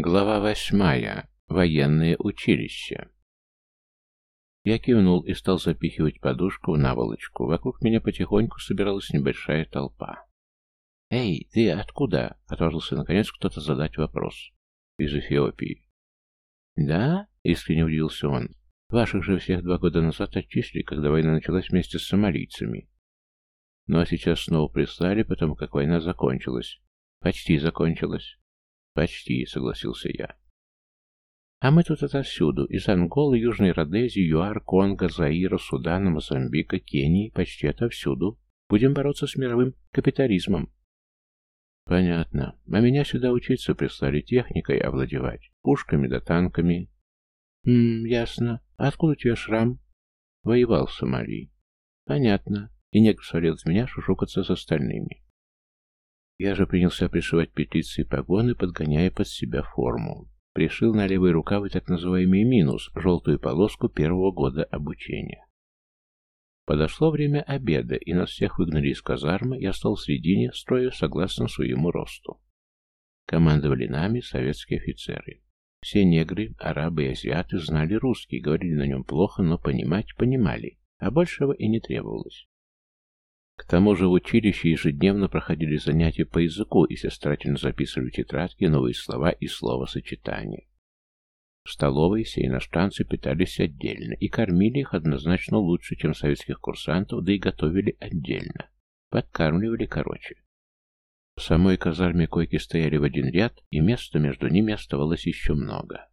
Глава восьмая. Военное училище. Я кивнул и стал запихивать подушку в наволочку. Вокруг меня потихоньку собиралась небольшая толпа. «Эй, ты откуда?» — отважился наконец кто-то задать вопрос. «Из Эфиопии». «Да?» — искренне удивился он. «Ваших же всех два года назад отчислили, когда война началась вместе с сомалийцами. Ну а сейчас снова прислали, потому как война закончилась. Почти закончилась. «Почти», — согласился я. «А мы тут отовсюду, из Анголы, Южной Родезии, ЮАР, Конго, Заира, Судана, Мозамбика, Кении, почти отовсюду. Будем бороться с мировым капитализмом». «Понятно. А меня сюда учиться прислали техникой овладевать, пушками да танками». «Ммм, ясно. А откуда у тебя шрам?» «Воевал в Сомали». «Понятно». И негр свалил от меня шушукаться с остальными. Я же принялся пришивать петлицы и погоны, подгоняя под себя форму. Пришил на левый рукав и так называемый минус, желтую полоску первого года обучения. Подошло время обеда, и нас всех выгнали из казармы, я стал в середине строя согласно своему росту. Командовали нами советские офицеры. Все негры, арабы и азиаты знали русский, говорили на нем плохо, но понимать понимали, а большего и не требовалось. К тому же в училище ежедневно проходили занятия по языку, и все старательно записывали в тетрадки новые слова и словосочетания. В столовой все иностранцы питались отдельно и кормили их однозначно лучше, чем советских курсантов, да и готовили отдельно. Подкармливали короче. В самой казарме койки стояли в один ряд, и места между ними оставалось еще много.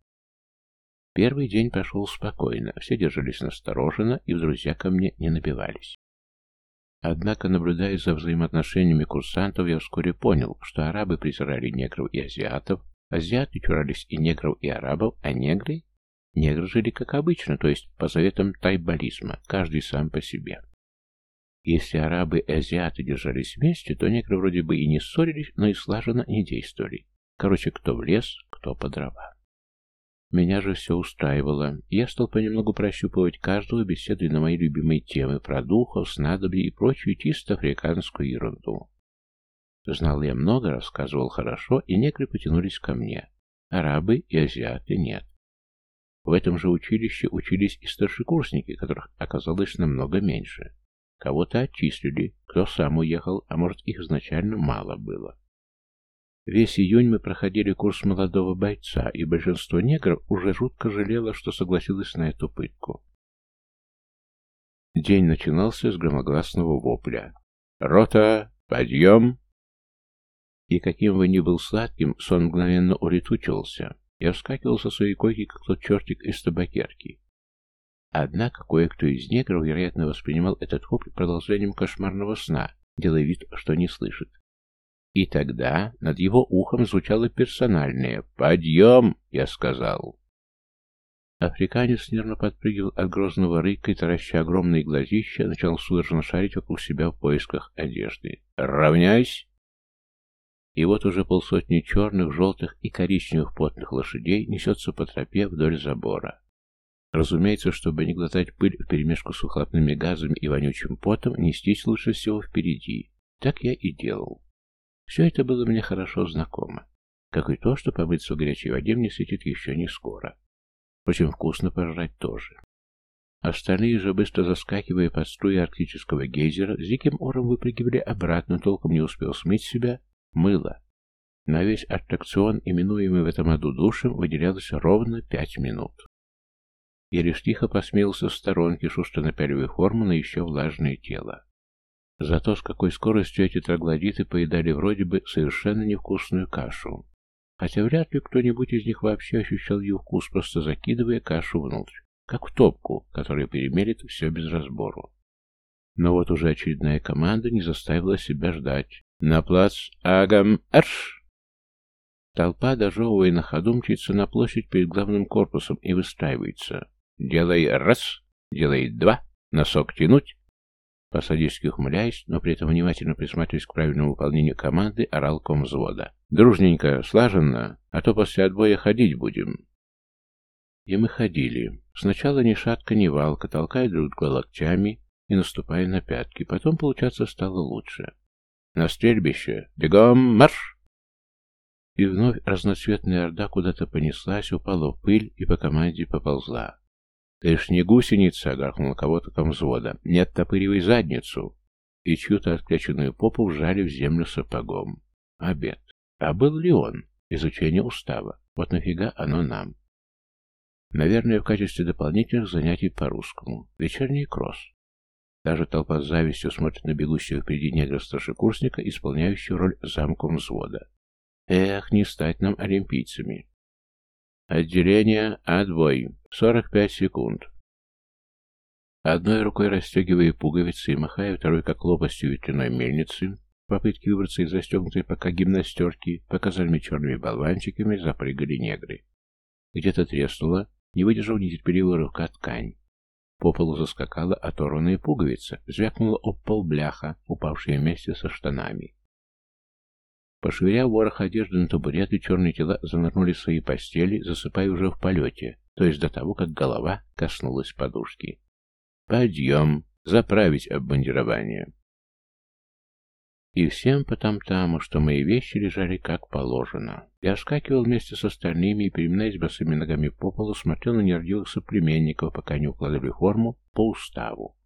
Первый день прошел спокойно, все держались настороженно, и в друзья ко мне не набивались. Однако, наблюдая за взаимоотношениями курсантов, я вскоре понял, что арабы презирали негров и азиатов, азиаты чурались и негров, и арабов, а негры? Негры жили как обычно, то есть по заветам тайбализма, каждый сам по себе. Если арабы и азиаты держались вместе, то негры вроде бы и не ссорились, но и слаженно не действовали. Короче, кто в лес, кто по дрова. Меня же все устраивало, я стал понемногу прощупывать каждого, беседуя на мои любимые темы про духов, снадобья и прочую чисто африканскую ерунду. Знал я много, рассказывал хорошо, и негры потянулись ко мне. Арабы и азиаты нет. В этом же училище учились и старшекурсники, которых оказалось намного меньше. Кого-то отчислили, кто сам уехал, а может их изначально мало было. Весь июнь мы проходили курс молодого бойца, и большинство негров уже жутко жалело, что согласилось на эту пытку. День начинался с громогласного вопля. «Рота! Подъем!» И каким бы ни был сладким, сон мгновенно улетучивался. Я вскакивал со своей койки, как тот чертик из табакерки. Однако кое-кто из негров, вероятно, воспринимал этот вопль продолжением кошмарного сна, делая вид, что не слышит. И тогда над его ухом звучало персональное «Подъем!» — я сказал. Африканец нервно подпрыгивал от грозного рыка и, тараща огромные глазища, начал судорожно шарить вокруг себя в поисках одежды. «Равняйсь!» И вот уже полсотни черных, желтых и коричневых потных лошадей несется по тропе вдоль забора. Разумеется, чтобы не глотать пыль вперемешку с выхлопными газами и вонючим потом, нестись лучше всего впереди. Так я и делал. Все это было мне хорошо знакомо, как и то, что помыться в горячей воде мне светит еще не скоро. Впрочем, вкусно пожрать тоже. Остальные же, быстро заскакивая под струи арктического гейзера, с диким ором выпрыгивали обратно, толком не успел смыть себя, мыло. На весь аттракцион, именуемый в этом аду душем, выделялось ровно пять минут. Я лишь тихо посмеялся в сторонке, шустро напяливая форму на еще влажное тело. Зато с какой скоростью эти троглодиты поедали вроде бы совершенно невкусную кашу. Хотя вряд ли кто-нибудь из них вообще ощущал ее вкус, просто закидывая кашу внутрь, как в топку, которая перемелит все без разбору. Но вот уже очередная команда не заставила себя ждать. «На плац Агам Арш!» Толпа, дожевывая на ходу, мчится на площадь перед главным корпусом и выстраивается. «Делай раз, делай два, носок тянуть, По-садистски ухмыляясь, но при этом внимательно присматриваясь к правильному выполнению команды, орал ком взвода. «Дружненько, слаженно, а то после отбоя ходить будем». И мы ходили. Сначала ни шатка, ни валка, толкая друг друга локтями и наступая на пятки. Потом, получаться, стало лучше. «На стрельбище! Бегом марш!» И вновь разноцветная орда куда-то понеслась, упала в пыль и по команде поползла. «Ты ж не гусеница!» — гаркнул кого-то там взвода. «Нет, топыривай задницу!» И чью-то откляченную попу вжали в землю сапогом. Обед. А был ли он? Изучение устава. Вот нафига оно нам? Наверное, в качестве дополнительных занятий по-русскому. Вечерний кросс. Даже толпа с завистью смотрит на бегущего впереди негра-старшекурсника, исполняющего роль замком взвода. Эх, не стать нам олимпийцами. Отделение, отбой. 45 секунд. Одной рукой расстегивая пуговицы и махая второй как лопастью ветряной мельницы, в попытке выбраться из застегнутой пока гимнастерки, показали черными болванчиками, запрыгали негры. Где-то треснула, не выдержав нетерпеливая рука ткань. По полу заскакала оторванная пуговица, звякнула об пол бляха, упавшая вместе со штанами. Пошвыряв ворох одежды на табуреты, черные тела занырнули в свои постели, засыпая уже в полете, то есть до того, как голова коснулась подушки. «Подъем! Заправить обмундирование!» И всем потом-тому, что мои вещи лежали как положено. Я вскакивал вместе с остальными и, переминаясь босыми ногами по полу, смотрел на нерадивых соплеменников, пока не укладывали форму по уставу.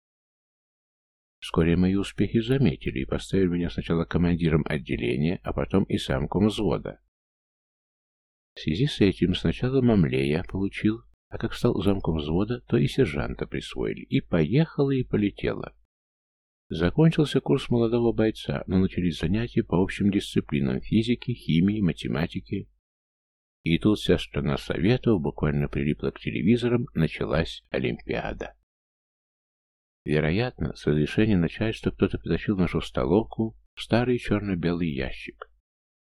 Вскоре мои успехи заметили и поставили меня сначала командиром отделения, а потом и самком взвода. В связи с этим сначала мамлея получил, а как стал замком взвода, то и сержанта присвоили. И поехала, и полетела. Закончился курс молодого бойца, но начались занятия по общим дисциплинам физики, химии, математики. И тут вся страна Советов буквально прилипла к телевизорам, началась Олимпиада. Вероятно, с разрешения начальства кто-то притащил нашу столовку в старый черно-белый ящик.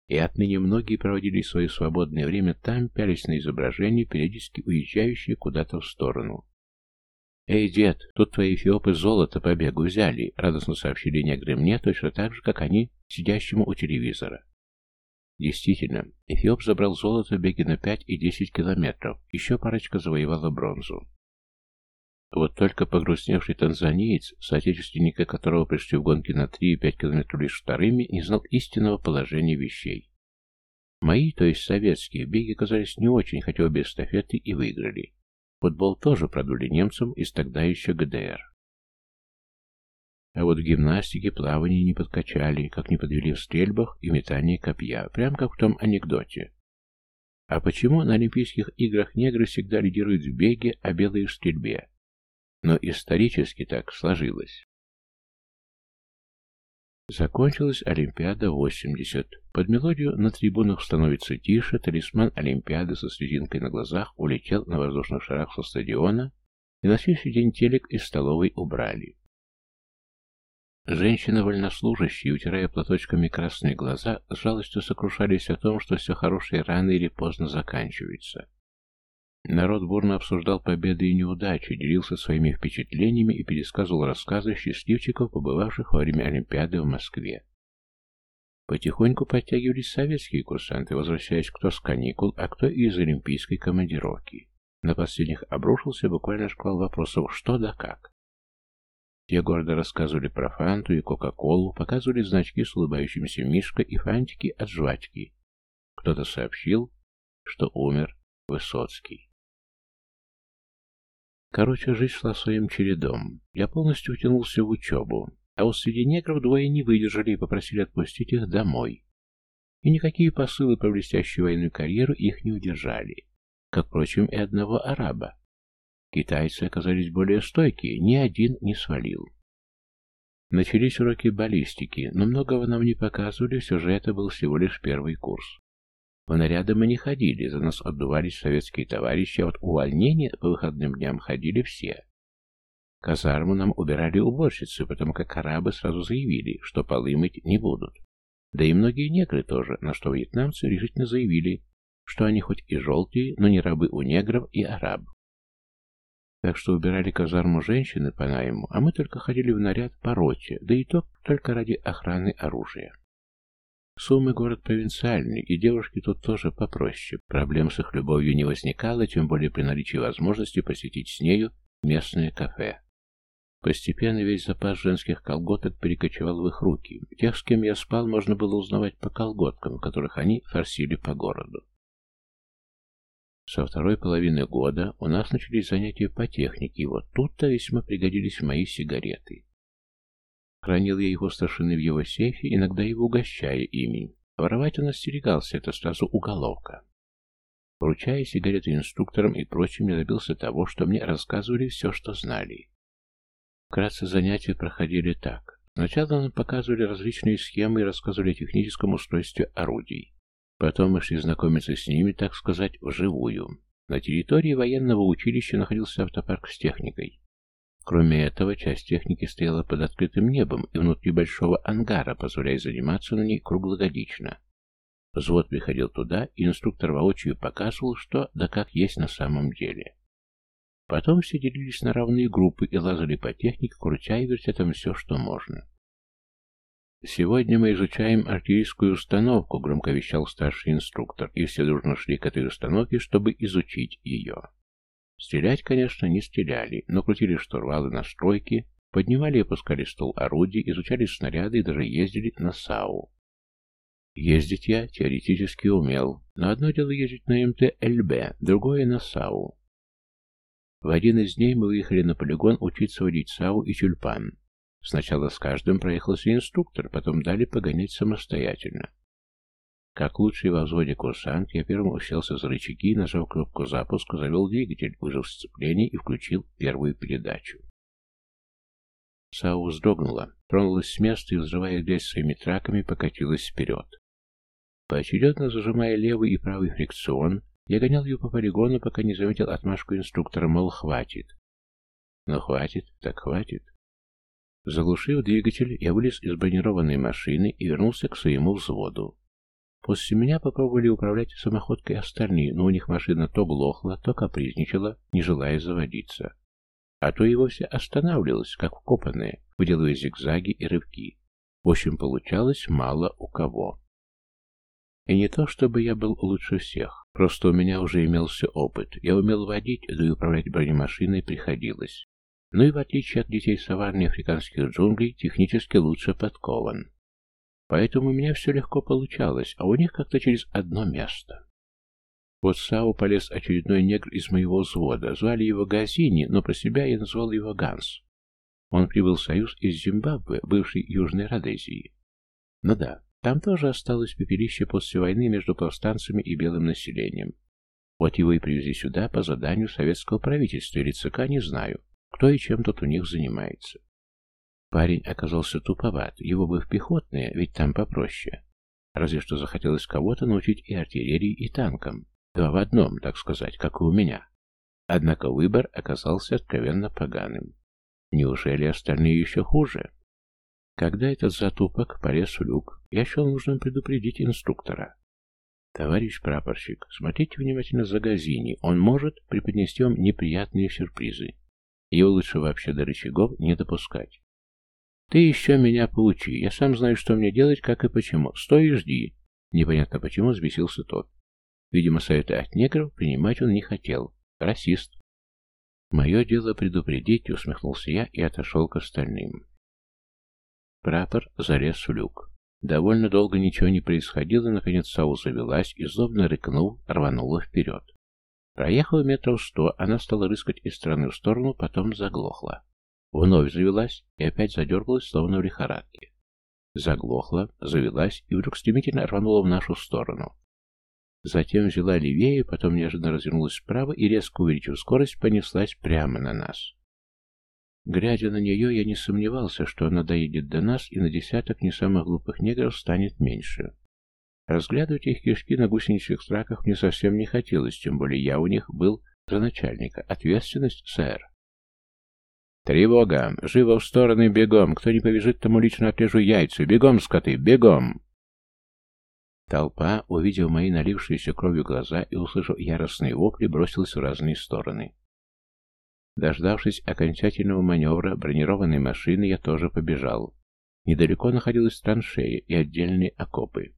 И отныне многие проводили свое свободное время там, пялись на изображения, периодически уезжающие куда-то в сторону. «Эй, дед, тут твои эфиопы золото по бегу взяли», — радостно сообщили негры мне, точно так же, как они, сидящему у телевизора. Действительно, Эфиоп забрал золото в беге на 5 и 10 километров, еще парочка завоевала бронзу. Вот только погрустневший танзаниец, соотечественника которого пришли в гонки на 3 и 5 километров лишь вторыми, не знал истинного положения вещей. Мои, то есть советские, беги казались не очень, хотя обе эстафеты и выиграли. Футбол тоже продули немцам из тогда еще ГДР. А вот в гимнастике плавание не подкачали, как не подвели в стрельбах и метании копья, прям как в том анекдоте. А почему на Олимпийских играх негры всегда лидируют в беге, а белые в стрельбе? Но исторически так сложилось. Закончилась Олимпиада 80. Под мелодию на трибунах становится тише, талисман Олимпиады со слезинкой на глазах улетел на воздушных шарах со стадиона, и на следующий день телек из столовой убрали. Женщины вольнослужащие, утирая платочками красные глаза, с жалостью сокрушались о том, что все хорошее рано или поздно заканчивается. Народ бурно обсуждал победы и неудачи, делился своими впечатлениями и пересказывал рассказы счастливчиков, побывавших во время Олимпиады в Москве. Потихоньку подтягивались советские курсанты, возвращаясь кто с каникул, а кто из олимпийской командировки. На последних обрушился буквально шквал вопросов «что да как?». Те гордо рассказывали про фанту и кока-колу, показывали значки с улыбающимся Мишка и фантики от жвачки. Кто-то сообщил, что умер Высоцкий. Короче, жизнь шла своим чередом. Я полностью втянулся в учебу, а вот среди негров двое не выдержали и попросили отпустить их домой. И никакие посылы про блестящую военную карьеру их не удержали, как, впрочем, и одного араба. Китайцы оказались более стойкие, ни один не свалил. Начались уроки баллистики, но многого нам не показывали, все же это был всего лишь первый курс. В наряды мы не ходили, за нас отдувались советские товарищи, а вот увольнения по выходным дням ходили все. Казарму нам убирали уборщицы, потому как арабы сразу заявили, что полы мыть не будут. Да и многие негры тоже, на что вьетнамцы решительно заявили, что они хоть и желтые, но не рабы у негров и араб. Так что убирали казарму женщины по найму, а мы только ходили в наряд по роте, да и то только ради охраны оружия. Сумы город провинциальный, и девушки тут тоже попроще. Проблем с их любовью не возникало, тем более при наличии возможности посетить с нею местное кафе. Постепенно весь запас женских колготок перекочевал в их руки. Тех, с кем я спал, можно было узнавать по колготкам, которых они форсили по городу. Со второй половины года у нас начались занятия по технике, и вот тут-то весьма пригодились мои сигареты. Хранил я его старшины в его сейфе, иногда его угощая ими. Воровать он остерегался, это сразу уголовка. Вручая сигареты инструкторам и прочим, я добился того, что мне рассказывали все, что знали. Вкратце занятия проходили так. Сначала нам показывали различные схемы и рассказывали о техническом устройстве орудий. Потом мы шли знакомиться с ними, так сказать, вживую. На территории военного училища находился автопарк с техникой. Кроме этого, часть техники стояла под открытым небом и внутри большого ангара, позволяя заниматься на ней круглогодично. Взвод приходил туда, и инструктор воочию показывал, что да как есть на самом деле. Потом все делились на равные группы и лазали по технике, крутя и вертя там все, что можно. «Сегодня мы изучаем артиллерийскую установку», — громко вещал старший инструктор, и все дружно шли к этой установке, чтобы изучить ее. Стрелять, конечно, не стреляли, но крутили штурвалы на стройке, поднимали и опускали стол орудий, изучали снаряды и даже ездили на САУ. Ездить я теоретически умел, но одно дело ездить на МТ-ЛБ, другое на САУ. В один из дней мы выехали на полигон учиться водить САУ и тюльпан. Сначала с каждым проехался инструктор, потом дали погонять самостоятельно. Как лучший во взводе курсант, я первым уселся за рычаги, нажал кнопку запуска, завел двигатель, выжил сцепление и включил первую передачу. САУ вздрогнула, тронулась с места и, взрывая грязь своими траками, покатилась вперед. Поочередно зажимая левый и правый фрикцион, я гонял ее по полигону, пока не заметил отмашку инструктора, мол, хватит. Но хватит, так хватит. Заглушив двигатель, я вылез из бронированной машины и вернулся к своему взводу. После меня попробовали управлять самоходкой остальные, но у них машина то глохла, то капризничала, не желая заводиться. А то и вовсе останавливалась, как вкопанная, выделывая зигзаги и рывки. В общем, получалось мало у кого. И не то, чтобы я был лучше всех. Просто у меня уже имелся опыт. Я умел водить, да и управлять бронемашиной приходилось. Ну и в отличие от детей саванны африканских джунглей, технически лучше подкован. Поэтому у меня все легко получалось, а у них как-то через одно место. Вот Сау полез очередной негр из моего взвода. Звали его Газини, но про себя я назвал его Ганс. Он прибыл в Союз из Зимбабве, бывшей Южной Родезии. Ну да, там тоже осталось пепелище после войны между повстанцами и белым населением. Вот его и привезли сюда по заданию советского правительства или ЦК, не знаю, кто и чем тут у них занимается. Парень оказался туповат, его бы в пехотные, ведь там попроще. Разве что захотелось кого-то научить и артиллерии, и танкам. Два в одном, так сказать, как и у меня. Однако выбор оказался откровенно поганым. Неужели остальные еще хуже? Когда этот затупок полез в люк, я счел нужным предупредить инструктора. «Товарищ прапорщик, смотрите внимательно за Газини. Он может преподнести вам неприятные сюрпризы. Его лучше вообще до рычагов не допускать. Ты еще меня поучи. Я сам знаю, что мне делать, как и почему. Стой и жди». Непонятно почему взбесился тот. Видимо, советы от негров принимать он не хотел. Расист. «Мое дело предупредить», — усмехнулся я и отошел к остальным. Прапор залез в люк. Довольно долго ничего не происходило, наконец Сау завелась и, злобно рыкнув, рванула вперед. Проехала метров сто, она стала рыскать из стороны в сторону, потом заглохла. Вновь завелась и опять задергалась, словно в лихорадке. Заглохла, завелась и вдруг стремительно рванула в нашу сторону. Затем взяла левее, потом неожиданно развернулась вправо и, резко увеличив скорость, понеслась прямо на нас. Глядя на нее, я не сомневался, что она доедет до нас, и на десяток не самых глупых негров станет меньше. Разглядывать их кишки на гусеничных траках мне совсем не хотелось, тем более я у них был за начальника. Ответственность, сэр. «Тревога! Живо в стороны, бегом! Кто не побежит, тому лично отрежу яйца! Бегом, скоты, бегом!» Толпа, увидев мои налившиеся кровью глаза и услышав яростные вопли, бросилась в разные стороны. Дождавшись окончательного маневра бронированной машины, я тоже побежал. Недалеко находилась траншея и отдельные окопы.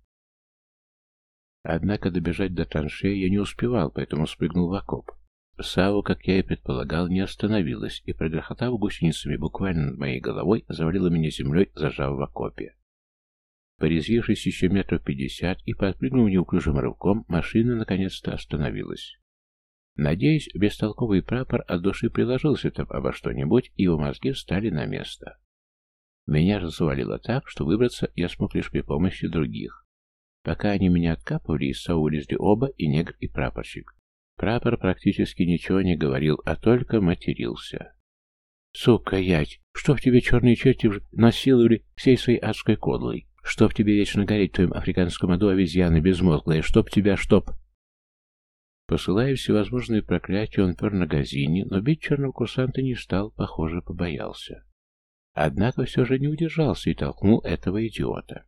Однако добежать до траншеи я не успевал, поэтому спрыгнул в окоп. Сау, как я и предполагал, не остановилась и, прогрохотав гусеницами буквально над моей головой, завалила меня землей, зажав в окопе. Порезвившись еще метров пятьдесят и подпрыгнув неуклюжим рывком, машина наконец-то остановилась. Надеюсь, бестолковый прапор от души приложился там обо что-нибудь, и его мозги встали на место. Меня же завалило так, что выбраться я смог лишь при помощи других. Пока они меня откапывали, из САУ вылезли оба, и негр, и прапорщик. Прапор практически ничего не говорил, а только матерился. «Сука, ять! Чтоб тебе черные черти насиловали всей своей адской кодлой! Чтоб тебе вечно гореть в твоем африканском аду обезьяны безмозглые! Чтоб тебя, чтоб...» Посылая всевозможные проклятия, он пер на газине, но бить черного курсанта не стал, похоже, побоялся. Однако все же не удержался и толкнул этого идиота.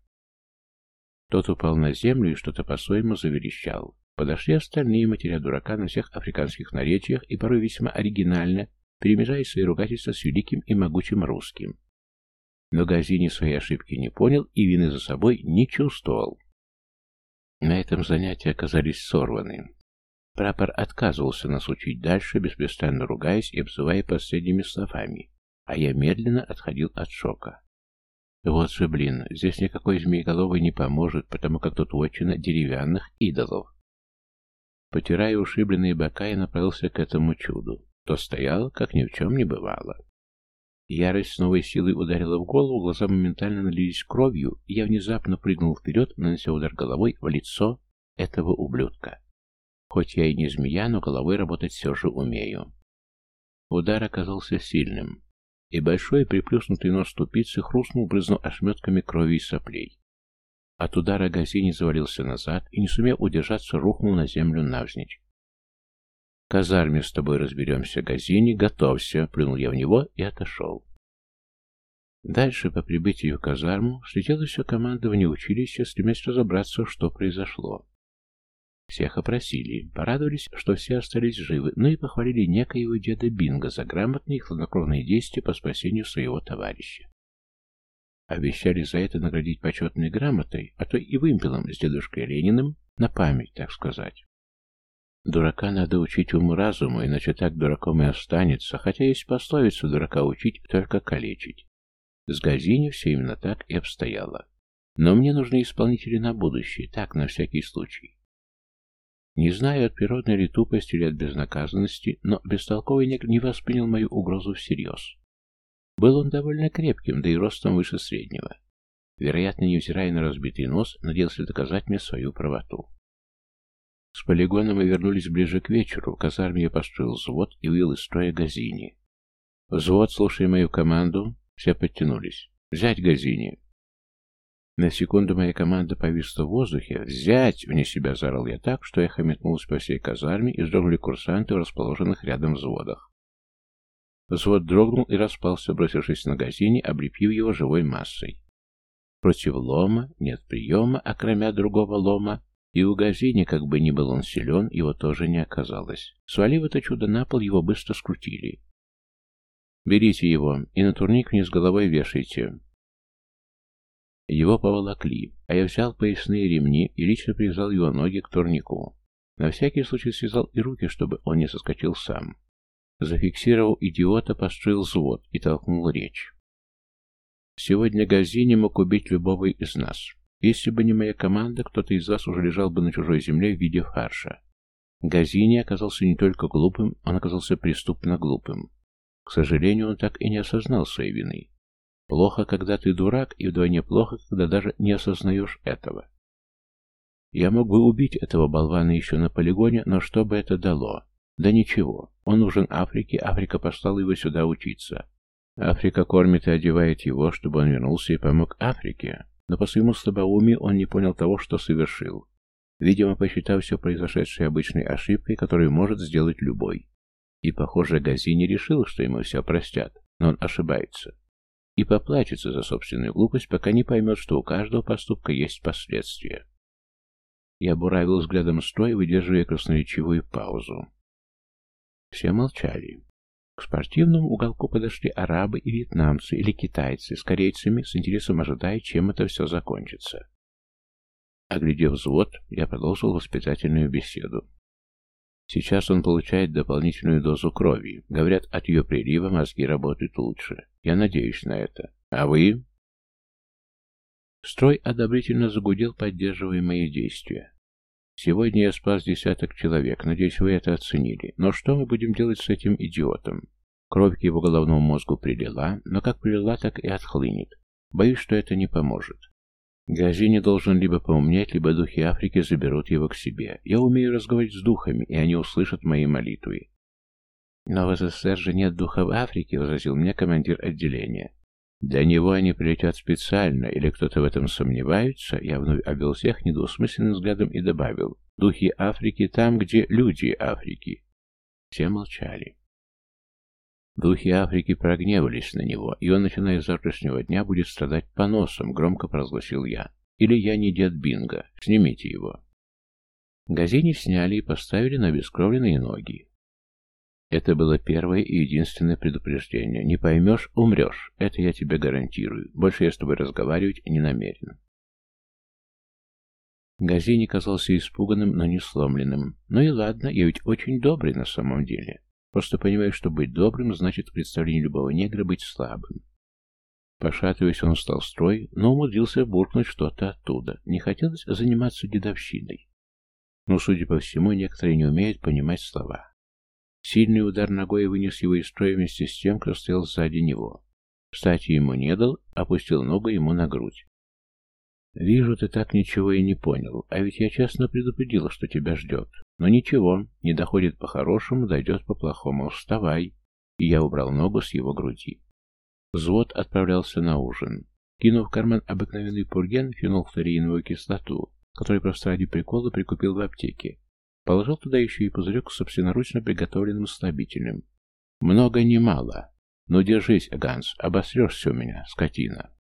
Тот упал на землю и что-то по-своему заверещал. Подошли остальные, матеря дурака на всех африканских наречиях и порой весьма оригинально, перемежая свои ругательства с великим и могучим русским. Но Газини своей ошибки не понял и вины за собой не чувствовал. На этом занятия оказались сорваны. Прапор отказывался нас учить дальше, беспрестанно ругаясь и обзывая последними словами, а я медленно отходил от шока. Вот же, блин, здесь никакой змееголовый не поможет, потому как тут вотчина деревянных идолов. Потирая ушибленные бока, я направился к этому чуду. То стоял, как ни в чем не бывало. Ярость с новой силой ударила в голову, глаза моментально налились кровью, и я внезапно прыгнул вперед, нанося удар головой в лицо этого ублюдка. Хоть я и не змея, но головой работать все же умею. Удар оказался сильным и большой приплюснутый нос тупицы хрустнул, брызнув ошметками крови и соплей. От удара Газини завалился назад и, не сумев удержаться, рухнул на землю навзничь. «Казарме с тобой разберемся, Газини, готовься!» — плюнул я в него и отошел. Дальше, по прибытии в казарму, слетело все командование училища, стремясь разобраться, что произошло. Всех опросили, порадовались, что все остались живы, но и похвалили некоего деда Бинга за грамотные и хладнокровные действия по спасению своего товарища. Обещали за это наградить почетной грамотой, а то и вымпелом с дедушкой Лениным, на память, так сказать. Дурака надо учить уму-разуму, иначе так дураком и останется, хотя есть пословица дурака учить, только калечить. С Газини все именно так и обстояло. Но мне нужны исполнители на будущее, так, на всякий случай. Не знаю, от природной ли тупости или от безнаказанности, но бестолковый негр не воспринял мою угрозу всерьез. Был он довольно крепким, да и ростом выше среднего. Вероятно, невзирая на разбитый нос, надеялся доказать мне свою правоту. С полигона мы вернулись ближе к вечеру. В казарме я построил взвод и вывел из строя Газини. Взвод, слушая мою команду, все подтянулись. «Взять Газини!» На секунду моя команда повисла в воздухе. «Взять!» — вне себя заорал я так, что эхо метнулось по всей казарме и вздрогнули курсанты в расположенных рядом взводах. Взвод дрогнул и распался, бросившись на газине, облепив его живой массой. Против лома нет приема, а кроме другого лома, и у газини, как бы ни был он силен, его тоже не оказалось. Свалив это чудо на пол, его быстро скрутили. «Берите его и на турник вниз головой вешайте. Его поволокли, а я взял поясные ремни и лично привязал его ноги к турнику. На всякий случай связал и руки, чтобы он не соскочил сам. Зафиксировал идиота, построил взвод и толкнул речь. Сегодня Газини мог убить любого из нас. Если бы не моя команда, кто-то из вас уже лежал бы на чужой земле в виде фарша. Газини оказался не только глупым, он оказался преступно глупым. К сожалению, он так и не осознал своей вины. Плохо, когда ты дурак, и вдвойне плохо, когда даже не осознаешь этого. Я мог бы убить этого болвана еще на полигоне, но что бы это дало? Да ничего. Он нужен Африке, Африка послала его сюда учиться. Африка кормит и одевает его, чтобы он вернулся и помог Африке. Но по своему слабоумию он не понял того, что совершил. Видимо, посчитав все произошедшее обычной ошибкой, которую может сделать любой. И, похоже, Газини решил, что ему все простят, но он ошибается и поплачется за собственную глупость, пока не поймет, что у каждого поступка есть последствия. Я буравил взглядом строй, выдерживая красноречивую паузу. Все молчали. К спортивному уголку подошли арабы и вьетнамцы или китайцы с корейцами, с интересом ожидая, чем это все закончится. Оглядев взвод, я продолжил воспитательную беседу. Сейчас он получает дополнительную дозу крови. Говорят, от ее прилива мозги работают лучше. Я надеюсь на это. А вы? Строй одобрительно загудел, поддерживая мои действия. Сегодня я спас десяток человек, надеюсь, вы это оценили. Но что мы будем делать с этим идиотом? Кровь к его головному мозгу прилила, но как прилила, так и отхлынет. Боюсь, что это не поможет. Газини должен либо поумнеть, либо духи Африки заберут его к себе. Я умею разговаривать с духами, и они услышат мои молитвы. «Но в СССР же нет духов Африки», — возразил мне командир отделения. Для него они прилетят специально, или кто-то в этом сомневается, я вновь обвел всех недвусмысленным взглядом и добавил, духи Африки там, где люди Африки. Все молчали. Духи Африки прогневались на него, и он, начиная с завтрашнего дня, будет страдать поносом, громко провозгласил я. Или я не дед Бинго, снимите его. Газини сняли и поставили на бескровленные ноги. Это было первое и единственное предупреждение. Не поймешь — умрешь. Это я тебе гарантирую. Больше я с тобой разговаривать не намерен. Газини казался испуганным, но не сломленным. Ну и ладно, я ведь очень добрый на самом деле. Просто понимаю, что быть добрым значит в представлении любого негра быть слабым. Пошатываясь, он встал в строй, но умудрился буркнуть что-то оттуда. Не хотелось заниматься дедовщиной. Но, судя по всему, некоторые не умеют понимать слова. Сильный удар ногой вынес его из строя вместе с тем, кто стоял сзади него. Кстати, ему не дал, опустил ногу ему на грудь. «Вижу, ты так ничего и не понял, а ведь я честно предупредила, что тебя ждет. Но ничего, не доходит по-хорошему, дойдет по-плохому. Вставай!» И я убрал ногу с его груди. Взвод отправлялся на ужин. Кинув в карман обыкновенный пурген, фенолфторииновую кислоту, который просто ради прикола прикупил в аптеке, Положил туда еще и пузырек с собственноручно приготовленным слабительным. Много не мало. Ну, держись, Ганс, обосрешься у меня, скотина.